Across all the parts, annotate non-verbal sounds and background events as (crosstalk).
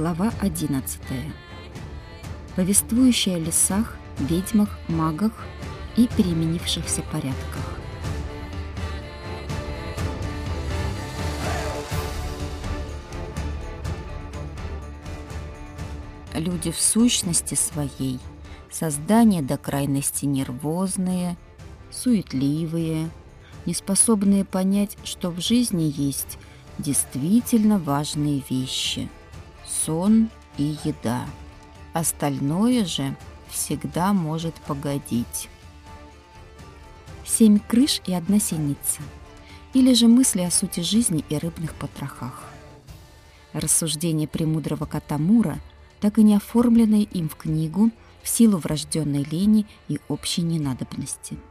Глава 11. Повествующая о лесах, ведьмах, магах и переменившихся порядках. Люди в сущности своей создания до крайности нервозные, суетливые, неспособные понять, что в жизни есть действительно важные вещи – сон и еда. Остальное же всегда может погодить. Семь крыш и одна синица. Или же мысли о сути жизни и рыбных потрохах. Рассуждения премудрого Катамура, так и не оформленные им в книгу в силу врожденной лени и общей ненадобности –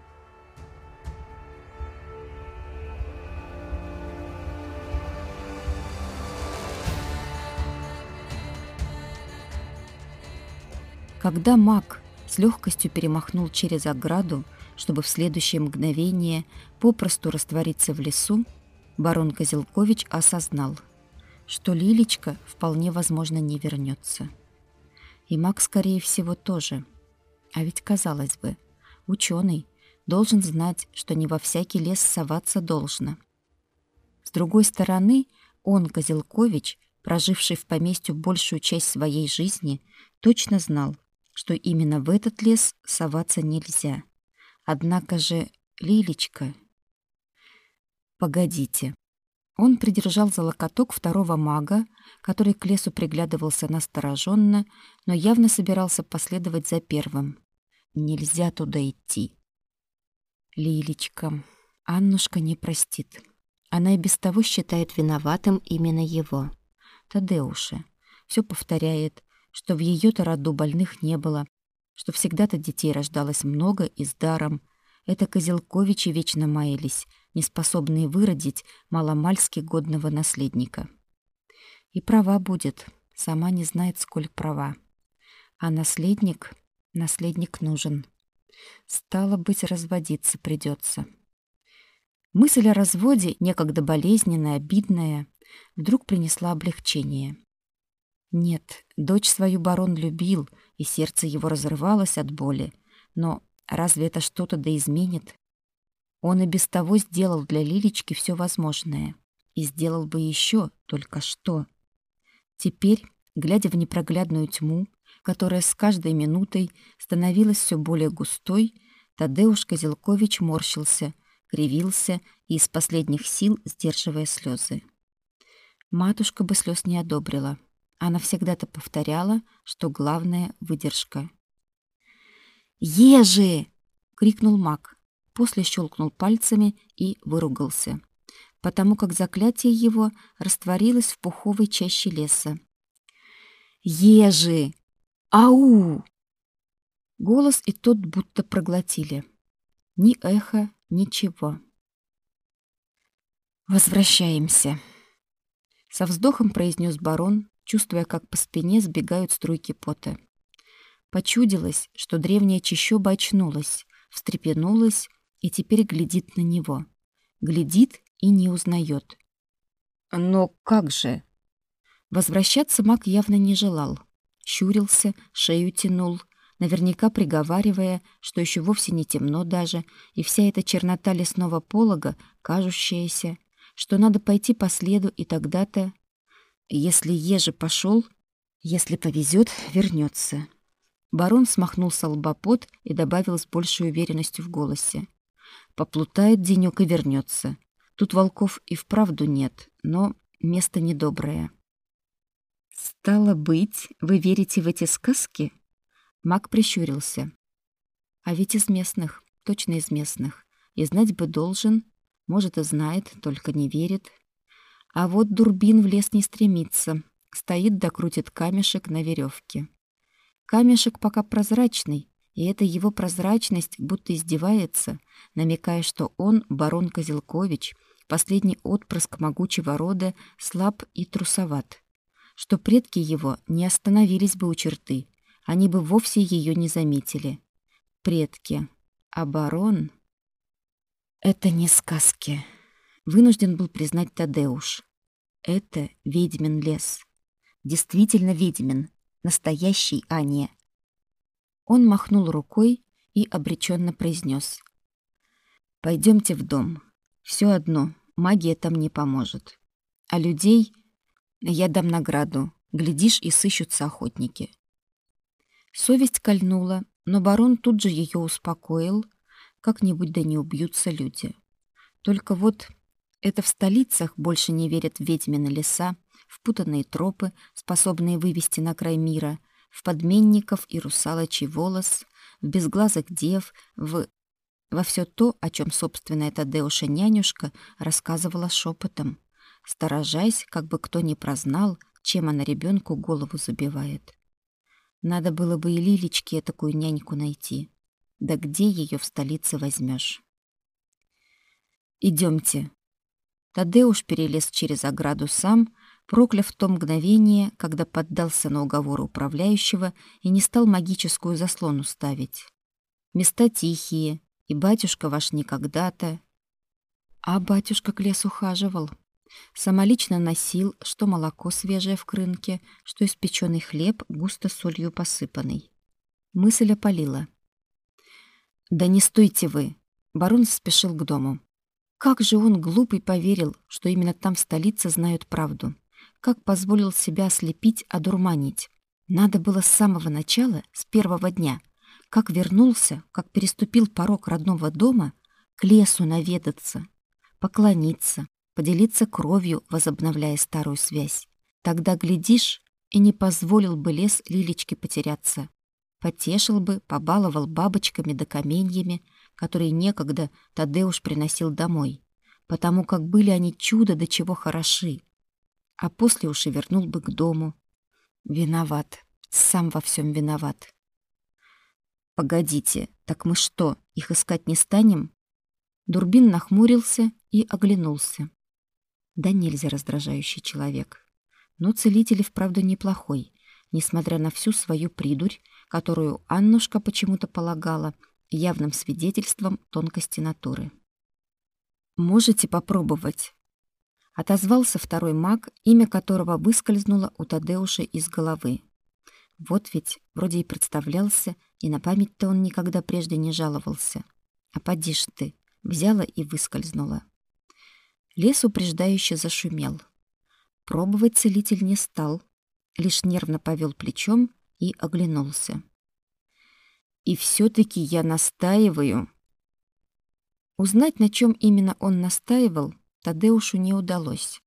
Когда маг с легкостью перемахнул через ограду, чтобы в следующее мгновение попросту раствориться в лесу, барон Козелкович осознал, что Лилечка вполне возможно не вернется. И маг, скорее всего, тоже. А ведь, казалось бы, ученый должен знать, что не во всякий лес соваться должно. С другой стороны, он, Козелкович, проживший в поместью большую часть своей жизни, точно знал, что именно в этот лес соваться нельзя. Однако же Лилечка... Погодите. Он придержал за локоток второго мага, который к лесу приглядывался настороженно, но явно собирался последовать за первым. Нельзя туда идти. Лилечка. Аннушка не простит. Она и без того считает виноватым именно его. Тадеуша. Все повторяет, что в ее-то роду больных не было, что всегда-то детей рождалось много и с даром. Это Козелковичи вечно маялись, неспособные выродить маломальски годного наследника. И права будет, сама не знает, сколь права. А наследник, наследник нужен. Стало быть, разводиться придется. Мысль о разводе, некогда болезненная, обидная, вдруг принесла облегчение. Нет, дочь свою барон любил, и сердце его разрывалось от боли. Но разве это что-то да изменит? Он и без того сделал для Лилечки все возможное. И сделал бы еще, только что. Теперь, глядя в непроглядную тьму, которая с каждой минутой становилась все более густой, Тадеуш Козелкович морщился, кривился и из последних сил сдерживая слезы. Матушка бы слез не одобрила. Она всегда-то повторяла, что главное — выдержка. «Ежи!» — крикнул маг, после щелкнул пальцами и выругался, потому как заклятие его растворилось в пуховой чаще леса. «Ежи! Ау!» Голос и тот будто проглотили. Ни эхо, ничего. «Возвращаемся», — со вздохом произнес барон, чувствуя, как по спине сбегают струйки пота. Почудилось, что древняя чащоба очнулась, встрепенулась и теперь глядит на него. Глядит и не узнает. Но как же? Возвращаться маг явно не желал. Щурился, шею тянул, наверняка приговаривая, что еще вовсе не темно даже, и вся эта чернота лесного полога, кажущаяся, что надо пойти по следу, и тогда-то если Ежи пошел, если повезет, вернется. Барон смахнул с лба пот и добавил с большей уверенностью в голосе. Поплутает денек и вернется. Тут волков и вправду нет, но место недоброе. «Стало быть, вы верите в эти сказки?» Маг прищурился. «А ведь из местных, точно из местных. И знать бы должен, может, и знает, только не верит. А вот Дурбин в лес не стремится. Стоит да крутит камешек на веревке. Камешек пока прозрачный, и эта его прозрачность будто издевается, намекая, что он, барон Козелкович, последний отпрыск могучего рода, слаб и трусоват. Что предки его не остановились бы у черты, они бы вовсе ее не заметили. Предки. А барон... Это не сказки вынужден был признать Тадеуш. Это ведьмин лес. действительно ведьмин, настоящий, а. Он махнул рукой и обреченно произнес. «Пойдемте в дом. Все одно, магия там не поможет. А людей я дам награду. Глядишь, и сыщутся охотники». Совесть кольнула, но барон тут же ее успокоил. Как-нибудь да не убьются люди. Только вот это в столицах больше не верят в ведьмины леса, в путанные тропы, способные вывести на край мира, в подменников и русалочий волос, в безглазых дев, в... во все то, о чем собственная Тадеуша нянюшка рассказывала шепотом, сторожась, как бы кто ни прознал, чем она ребенку голову забивает. Надо было бы и Лилечке такую няньку найти. Да где ее в столице возьмешь? Идемте. Тадеуш перелез через ограду сам, прокляв то мгновение, когда поддался на уговоры управляющего и не стал магическую заслону ставить. Места тихие, и батюшка ваш никогда-то... А батюшка к лесу ухаживал. Самолично носил, что молоко свежее в крынке, что испеченный хлеб густо солью посыпанный. Мысль опалила. «Да не стойте вы!» Барон спешил к дому. Как же он, глупый, поверил, что именно там в столице знают правду. Как позволил себя ослепить, одурманить. Надо было с самого начала, с первого дня. Как вернулся, как переступил порог родного дома, к лесу наведаться, поклониться, поделиться кровью, возобновляя старую связь. Тогда, глядишь, и не позволил бы лес Лилечке потеряться. Потешил бы, побаловал бабочками да каменьями, которые некогда Тадеуш приносил домой, потому как были они чудо до чего хороши. А после уж и вернул бы к дому. Виноват, сам во всем виноват. Погодите, так мы что, их искать не станем? Дурбин нахмурился и оглянулся. Да нельзя раздражающий человек. Но целитель и вправду неплохой, несмотря на всю свою придурь, которую Аннушка почему-то полагала явным свидетельством тонкости натуры. «Можете попробовать?» Отозвался второй маг, имя которого выскользнуло у Тадеуша из головы. Вот ведь вроде и представлялся, и на память-то он никогда прежде не жаловался. А поди ж ты, взяла и выскользнула. Лес упреждающе зашумел. Пробовать целитель не стал, лишь нервно повел плечом и оглянулся. И все таки я настаиваю. Узнать, на чем именно он настаивал, Тадеушу не удалось.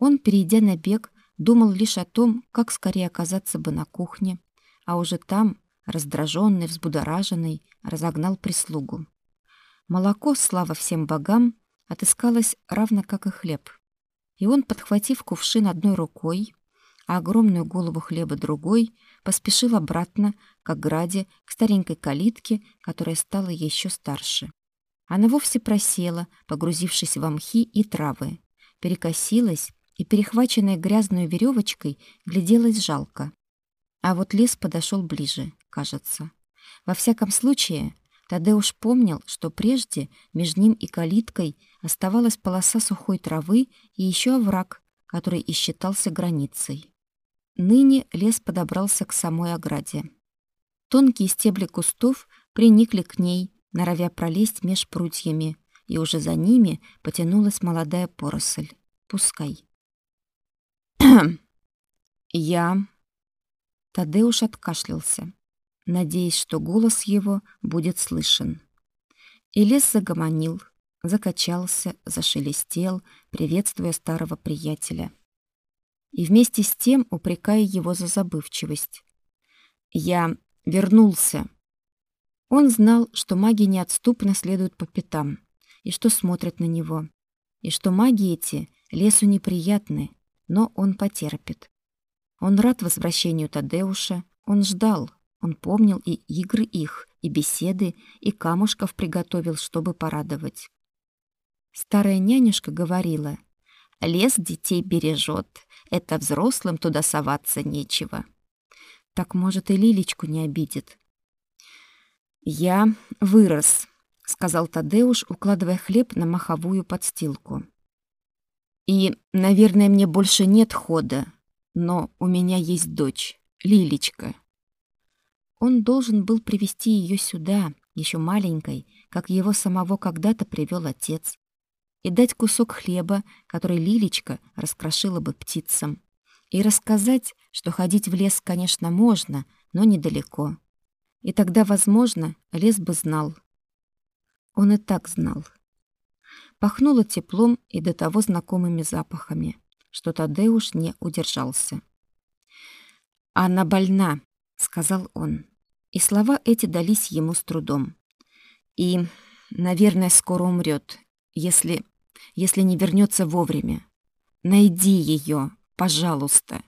Он, перейдя на бег, думал лишь о том, как скорее оказаться бы на кухне, а уже там, раздраженный, взбудораженный, разогнал прислугу. Молоко, слава всем богам, отыскалось равно как и хлеб. И он, подхватив кувшин одной рукой, а огромную голову хлеба другой, поспешил обратно к ограде, к старенькой калитке, которая стала еще старше. Она вовсе просела, погрузившись в мхи и травы, перекосилась и, перехваченная грязной веревочкой, гляделась жалко. А вот лес подошел ближе, кажется. Во всяком случае, Тадеуш помнил, что прежде между ним и калиткой оставалась полоса сухой травы и еще овраг, который и считался границей. Ныне лес подобрался к самой ограде. Тонкие стебли кустов приникли к ней, норовя пролезть меж прутьями, и уже за ними потянулась молодая поросль. Пускай. (clears throat) «Я...» Тадеуш откашлялся надеясь, что голос его будет слышен. И лес загомонил, закачался, зашелестел, приветствуя старого приятеля. И вместе с тем упрекая его за забывчивость. «Я вернулся». Он знал, что маги неотступно следуют по пятам, и что смотрят на него, и что маги эти лесу неприятны, но он потерпит. Он рад возвращению Тадеуша, он ждал, он помнил и игры их, и беседы, и камушков приготовил, чтобы порадовать. Старая нянюшка говорила, «Лес детей бережет, это взрослым туда соваться нечего». Так, может, и Лилечку не обидит. «Я вырос», — сказал Тадеуш, укладывая хлеб на маховую подстилку. «И, наверное, мне больше нет хода. но у меня есть дочь, Лилечка. Он должен был привести ее сюда, еще маленькой, как его самого когда-то привел отец, и дать кусок хлеба, который Лилечка раскрошила бы птицам, и рассказать, что ходить в лес, конечно, можно, но недалеко. И тогда, возможно, лес бы знал. Он и так знал. Пахнуло теплом и до того знакомыми запахами, что Тадеуш не удержался. «Она больна», — сказал он. И слова эти дались ему с трудом. «И, наверное, скоро умрет, если... если не вернется вовремя. Найди ее, пожалуйста».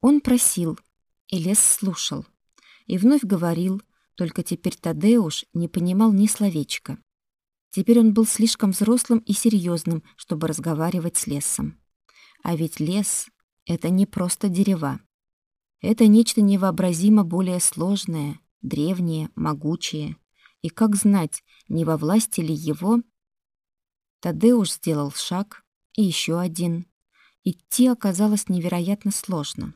Он просил, и лес слушал. И вновь говорил, только теперь Тадеуш не понимал ни словечка. Теперь он был слишком взрослым и серьезным, чтобы разговаривать с лесом. А ведь лес — это не просто дерева. Это нечто невообразимо более сложное, древнее, могучее. И как знать, не во власти ли его? Тадеуш сделал шаг, и еще один. Идти оказалось невероятно сложно.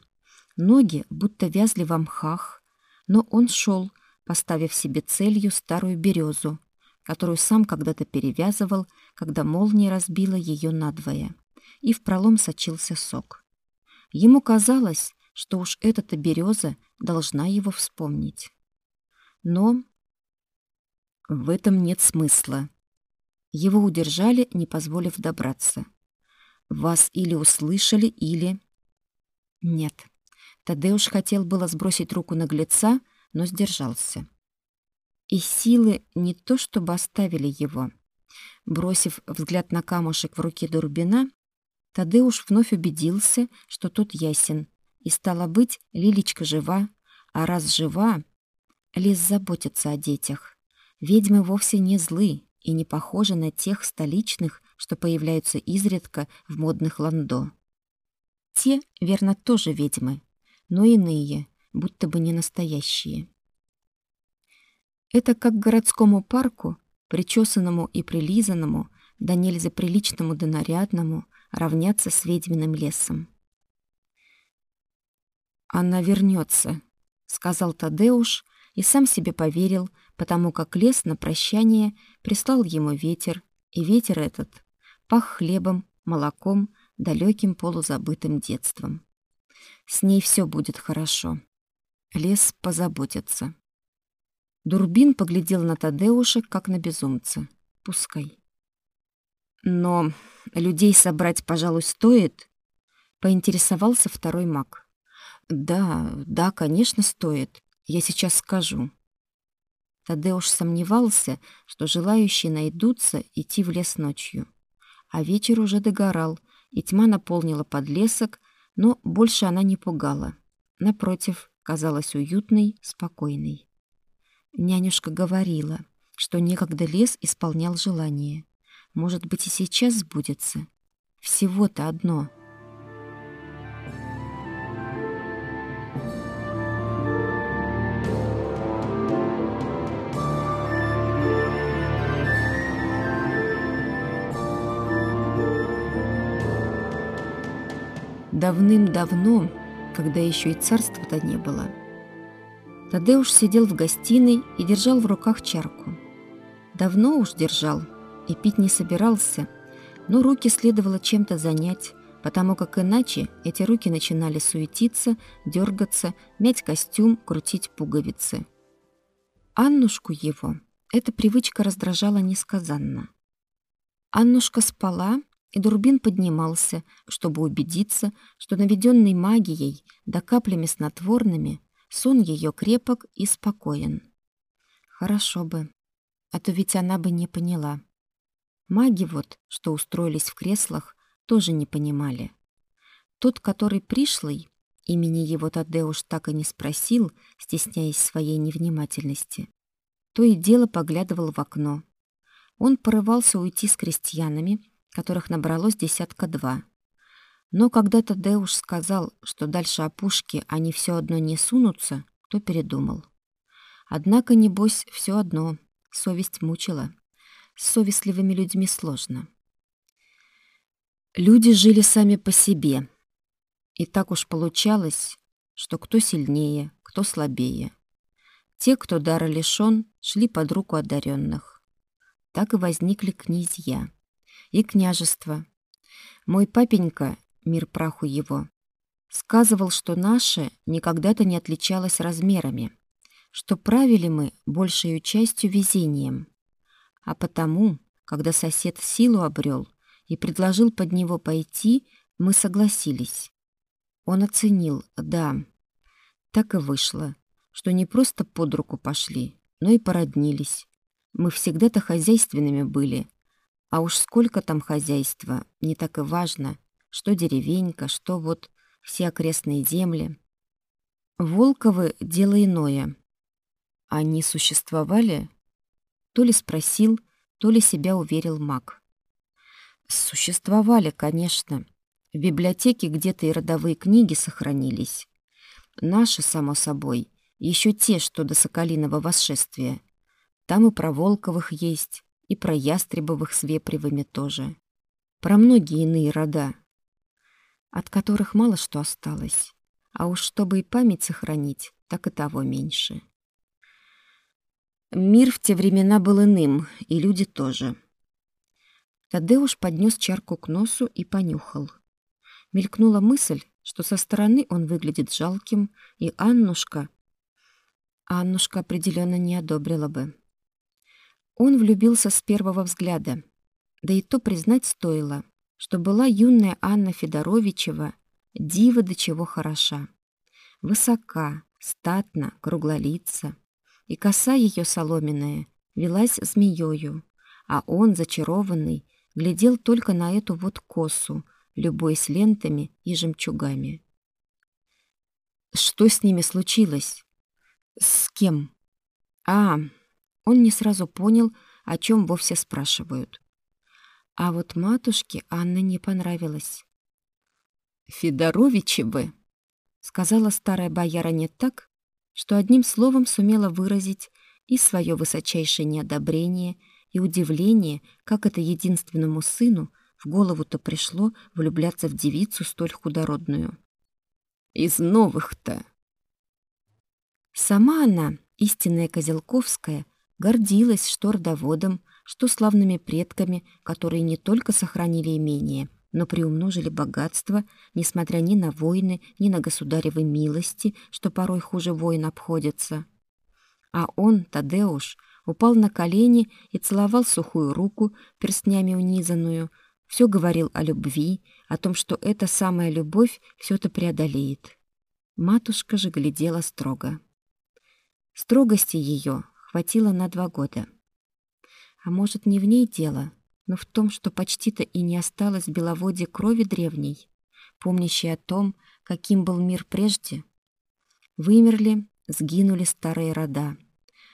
Ноги будто вязли в мхах, но он шел, поставив себе целью старую березу, которую сам когда-то перевязывал, когда молния разбила ее надвое, и в пролом сочился сок. Ему казалось, что уж эта-то береза должна его вспомнить. Но в этом нет смысла. Его удержали, не позволив добраться. Вас или услышали, или... Нет. Тадеуш хотел было сбросить руку наглеца, но сдержался. И силы не то чтобы оставили его. Бросив взгляд на камушек в руке Дурбина, Тадеуш вновь убедился, что тот ясен, и стало быть, Лилечка жива, а раз жива, лес заботится о детях. Ведьмы вовсе не злы и не похожи на тех столичных, что появляются изредка в модных ландо. Те, верно, тоже ведьмы, но иные, будто бы не настоящие. Это как городскому парку, причесанному и прилизанному, да нельзя приличному да нарядному, равняться с ведьминым лесом. Она вернется, сказал Тадеуш и сам себе поверил, потому как лес на прощание прислал ему ветер, и ветер этот пах хлебом, молоком, далеким полузабытым детством. С ней все будет хорошо. Лес позаботится. Дурбин поглядел на Тадеуша, как на безумца. Пускай. Но людей собрать, пожалуй, стоит, поинтересовался второй маг. Да, да, конечно, стоит. Я сейчас скажу. Тадеуш сомневался, что желающие найдутся идти в лес ночью. А вечер уже догорал, и тьма наполнила подлесок, но больше она не пугала. Напротив, казалась уютной, спокойной. Нянюшка говорила, что некогда лес исполнял желание. Может быть, и сейчас сбудется. Всего-то одно — Давным-давно, когда еще и царства-то не было, Тадеуш сидел в гостиной и держал в руках чарку. Давно уж держал и пить не собирался, но руки следовало чем-то занять, потому как иначе эти руки начинали суетиться, дергаться, мять костюм, крутить пуговицы. Аннушку его эта привычка раздражала несказанно. Аннушка спала, и Дурбин поднимался, чтобы убедиться, что наведенный магией да каплями снотворными сон ее крепок и спокоен. Хорошо бы, а то ведь она бы не поняла. Маги вот, что устроились в креслах, тоже не понимали. Тот, который пришлый, имени его Тадеуш так и не спросил, стесняясь своей невнимательности, то и дело поглядывал в окно. Он порывался уйти с крестьянами, которых набралось десятка два. Но когда Тадеуш сказал, что дальше опушки они все одно не сунутся, то передумал. Однако, небось, все одно, совесть мучила. С совестливыми людьми сложно. Люди жили сами по себе. И так уж получалось, что кто сильнее, кто слабее. Те, кто дара лишён, шли под руку одаренных. Так и возникли князья и княжества. Мой папенька, мир праху его, сказывал, что наше никогда-то не отличалось размерами, что правили мы большей частью везением. А потому, когда сосед силу обрел и предложил под него пойти, мы согласились. Он оценил, да. Так и вышло, что не просто под руку пошли, но и породнились. Мы всегда-то хозяйственными были, а уж сколько там хозяйства, не так и важно, что деревенька, что вот все окрестные земли. Волковы — дело иное. Они существовали? То ли спросил, то ли себя уверил маг. Существовали, конечно. В библиотеке где-то и родовые книги сохранились. Наши, само собой, еще те, что до Соколиного восшествия. Там и про Волковых есть, и про Ястребовых с Вепревыми тоже. Про многие иные рода, от которых мало что осталось. А уж чтобы и память сохранить, так и того меньше. Мир в те времена был иным, и люди тоже. Тадеуш поднес чарку к носу и понюхал. Мелькнула мысль, что со стороны он выглядит жалким, и Аннушка... Аннушка определенно не одобрила бы. Он влюбился с первого взгляда. Да и то признать стоило, что была юная Анна Федоровичева диво до чего хороша. Высока, статна, круглолица, и коса ее соломенная велась змеёю, а он, зачарованный, глядел только на эту вот косу, любуясь лентами и жемчугами. Что с ними случилось? С кем? А, он не сразу понял, о чем вовсе спрашивают. А вот матушке Анна не понравилась. «Федоровичевы», — сказала старая боярыня так, что одним словом сумела выразить и свое высочайшее неодобрение, и удивление, как это единственному сыну в голову-то пришло влюбляться в девицу столь худородную. «Из новых-то!» Сама она, истинная Козелковская, гордилась что родоводом, что славными предками, которые не только сохранили имение, но приумножили богатство, несмотря ни на войны, ни на государевы милости, что порой хуже войн обходятся. А он, Тадеуш, упал на колени и целовал сухую руку, перстнями унизанную, все говорил о любви, о том, что эта самая любовь все это преодолеет. Матушка же глядела строго. Строгости ее хватило на два года. А может, не в ней дело, но в том, что почти-то и не осталось в Беловоде крови древней, помнящей о том, каким был мир прежде. Вымерли, сгинули старые рода,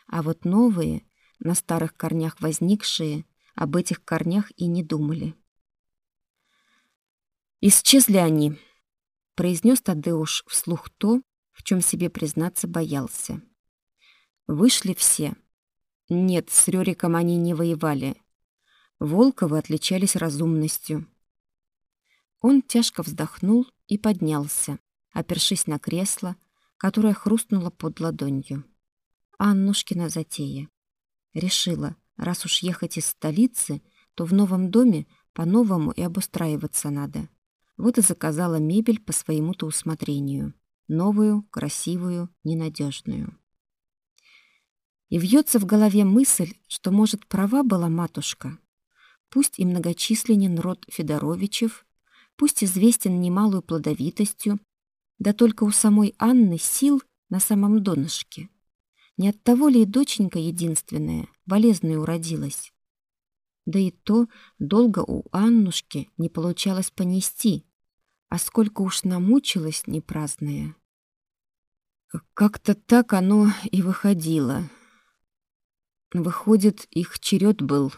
а вот новые, на старых корнях возникшие, об этих корнях и не думали. «Исчезли они», — произнес Тадеуш вслух то, в чем себе признаться боялся. «Вышли все» Нет, с Рёриком они не воевали. Волковы отличались разумностью. Он тяжко вздохнул и поднялся, опершись на кресло, которое хрустнуло под ладонью. Аннушкина затея. Решила, раз уж ехать из столицы, то в новом доме по-новому и обустраиваться надо. Вот и заказала мебель по своему-то усмотрению. Новую, красивую, ненадежную. И вьется в голове мысль, что, может, права была матушка. Пусть и многочисленен род Федоровичев, пусть известен немалую плодовитостью, да только у самой Анны сил на самом донышке. Не от того ли и доченька единственная, болезная уродилась? Да и то долго у Аннушки не получалось понести, а сколько уж намучилась непраздная. Как-то так оно и выходило. Выходит, их черед был,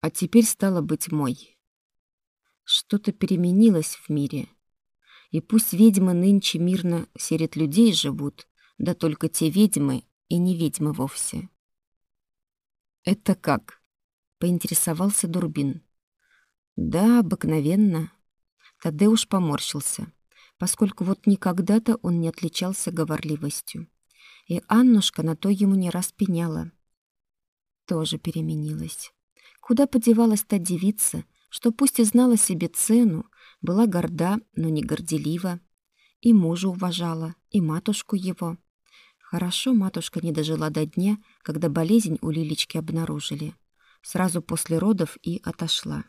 а теперь стало быть мой. Что-то переменилось в мире. И пусть ведьмы нынче мирно серед людей живут, да только те ведьмы и не ведьмы вовсе. «Это как?» — поинтересовался Дурбин. «Да, обыкновенно». Тадеуш поморщился. поскольку вот никогда-то он не отличался говорливостью. И Аннушка на то ему не раз пеняла. Тоже переменилась. Куда подевалась та девица, что пусть и знала себе цену, была горда, но не горделива, и мужа уважала, и матушку его. Хорошо матушка не дожила до дня, когда болезнь у Лилечки обнаружили. Сразу после родов и отошла.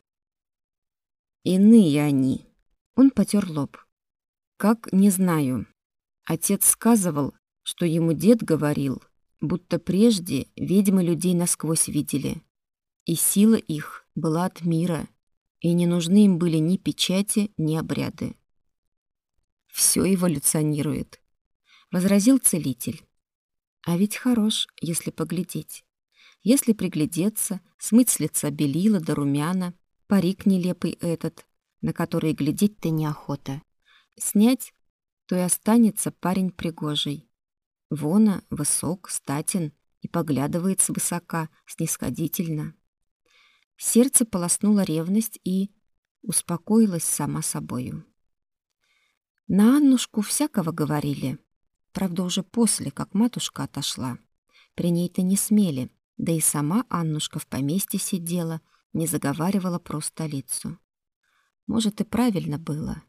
Иные они. Он потер лоб. Как, не знаю. Отец сказывал, что ему дед говорил, будто прежде ведьмы людей насквозь видели. И сила их была от мира, и не нужны им были ни печати, ни обряды. Все эволюционирует, возразил целитель. А ведь хорош, если поглядеть. Если приглядеться, смыть с лица белила до румяна, парик нелепый этот, на который глядеть-то неохота. Снять, то и останется парень пригожий. Вона высок, статен и поглядывает свысока, снисходительно. Сердце полоснула ревность и успокоилась сама собою. На Аннушку всякого говорили. Правда, уже после, как матушка отошла. При ней-то не смели, да и сама Аннушка в поместье сидела, не заговаривала про столицу. Может, и правильно было.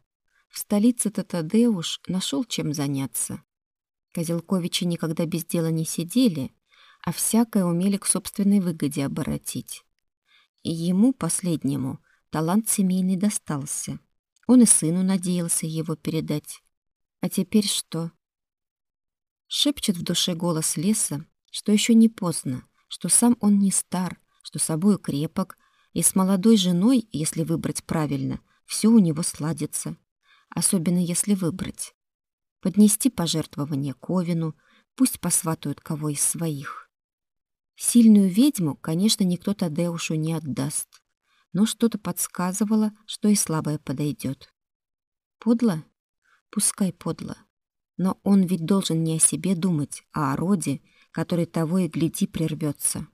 В столице-то Тадеуш нашел чем заняться. Козелковичи никогда без дела не сидели, а всякое умели к собственной выгоде оборотить. И ему, последнему, талант семейный достался. Он и сыну надеялся его передать. А теперь что? Шепчет в душе голос леса, что еще не поздно, что сам он не стар, что собою крепок, и с молодой женой, если выбрать правильно, все у него сладится. Особенно если выбрать поднести пожертвование Ковину, пусть посватают кого из своих. Сильную ведьму, конечно, никто Тадеушу не отдаст, но что-то подсказывало, что и слабая подойдет. Подло? Пускай подло. Но он ведь должен не о себе думать, а о роде, который того и гляди прервется.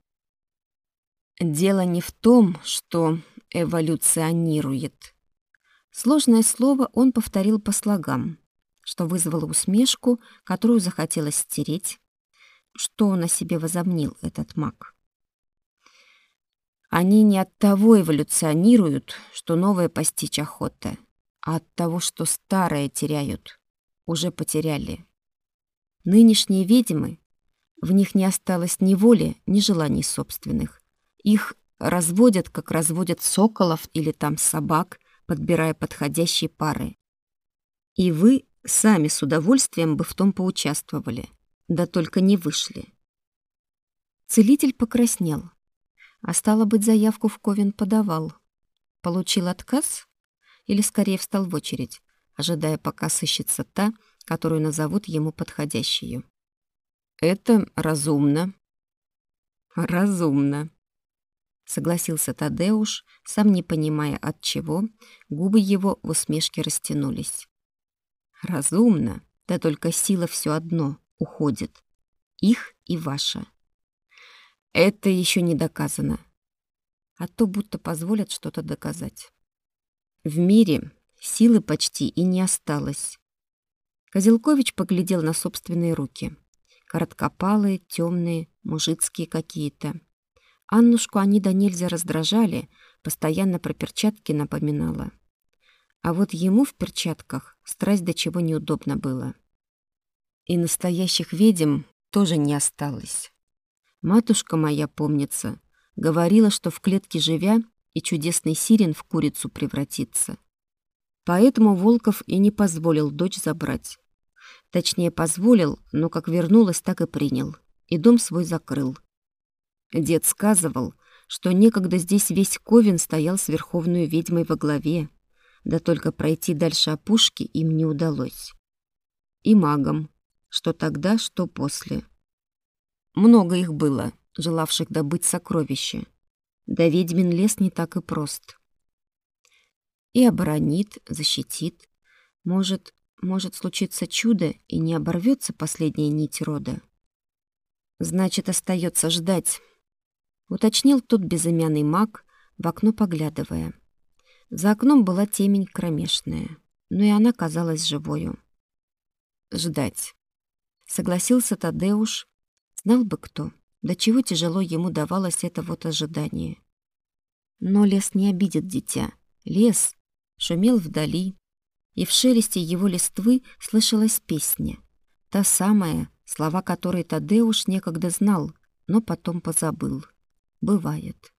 Дело не в том, что эволюционирует. Сложное слово он повторил по слогам, что вызвало усмешку, которую захотелось стереть. Что он о себе возомнил, этот маг? Они не от того эволюционируют, что новое постичь охота, а от того, что старое теряют, уже потеряли. Нынешние ведьмы, в них не осталось ни воли, ни желаний собственных. Их разводят, как разводят соколов или там собак, подбирая подходящие пары. И вы Сами с удовольствием бы в том поучаствовали, да только не вышли. Целитель покраснел, а стало быть, заявку в Ковен подавал. Получил отказ или скорее встал в очередь, ожидая, пока сыщется та, которую назовут ему подходящую. Это разумно. Разумно, согласился Тадеуш, сам не понимая от чего, губы его в усмешке растянулись. Разумно, да только сила все одно уходит. Их и ваша. Это еще не доказано. А то будто позволят что-то доказать. В мире силы почти и не осталось. Козелкович поглядел на собственные руки. Короткопалые, темные, мужицкие какие-то. Аннушку они до нельзя раздражали, постоянно про перчатки напоминала. А вот ему в перчатках страсть до чего неудобно было. И настоящих ведьм тоже не осталось. Матушка моя, помнится, говорила, что в клетке живя и чудесный сирен в курицу превратится. Поэтому Волков и не позволил дочь забрать. Точнее, позволил, но как вернулась, так и принял. И дом свой закрыл. Дед сказывал, что некогда здесь весь Ковен стоял с верховной ведьмой во главе, да только пройти дальше опушки им не удалось. И магам, что тогда, что после. Много их было, желавших добыть сокровища. Да ведьмин лес не так и прост. И оборонит, защитит. Может, может случиться чудо, и не оборвется последняя нить рода. Значит, остается ждать, уточнил тот безымянный маг, в окно поглядывая. За окном была темень кромешная. но и она казалась живою. Ждать. Согласился Тадеуш. Знал бы кто, до чего тяжело ему давалось это вот ожидание. Но лес не обидит дитя. Лес шумел вдали, и в шелесте его листвы слышалась песня. Та самая, слова которой Тадеуш некогда знал, но потом позабыл. Бывает.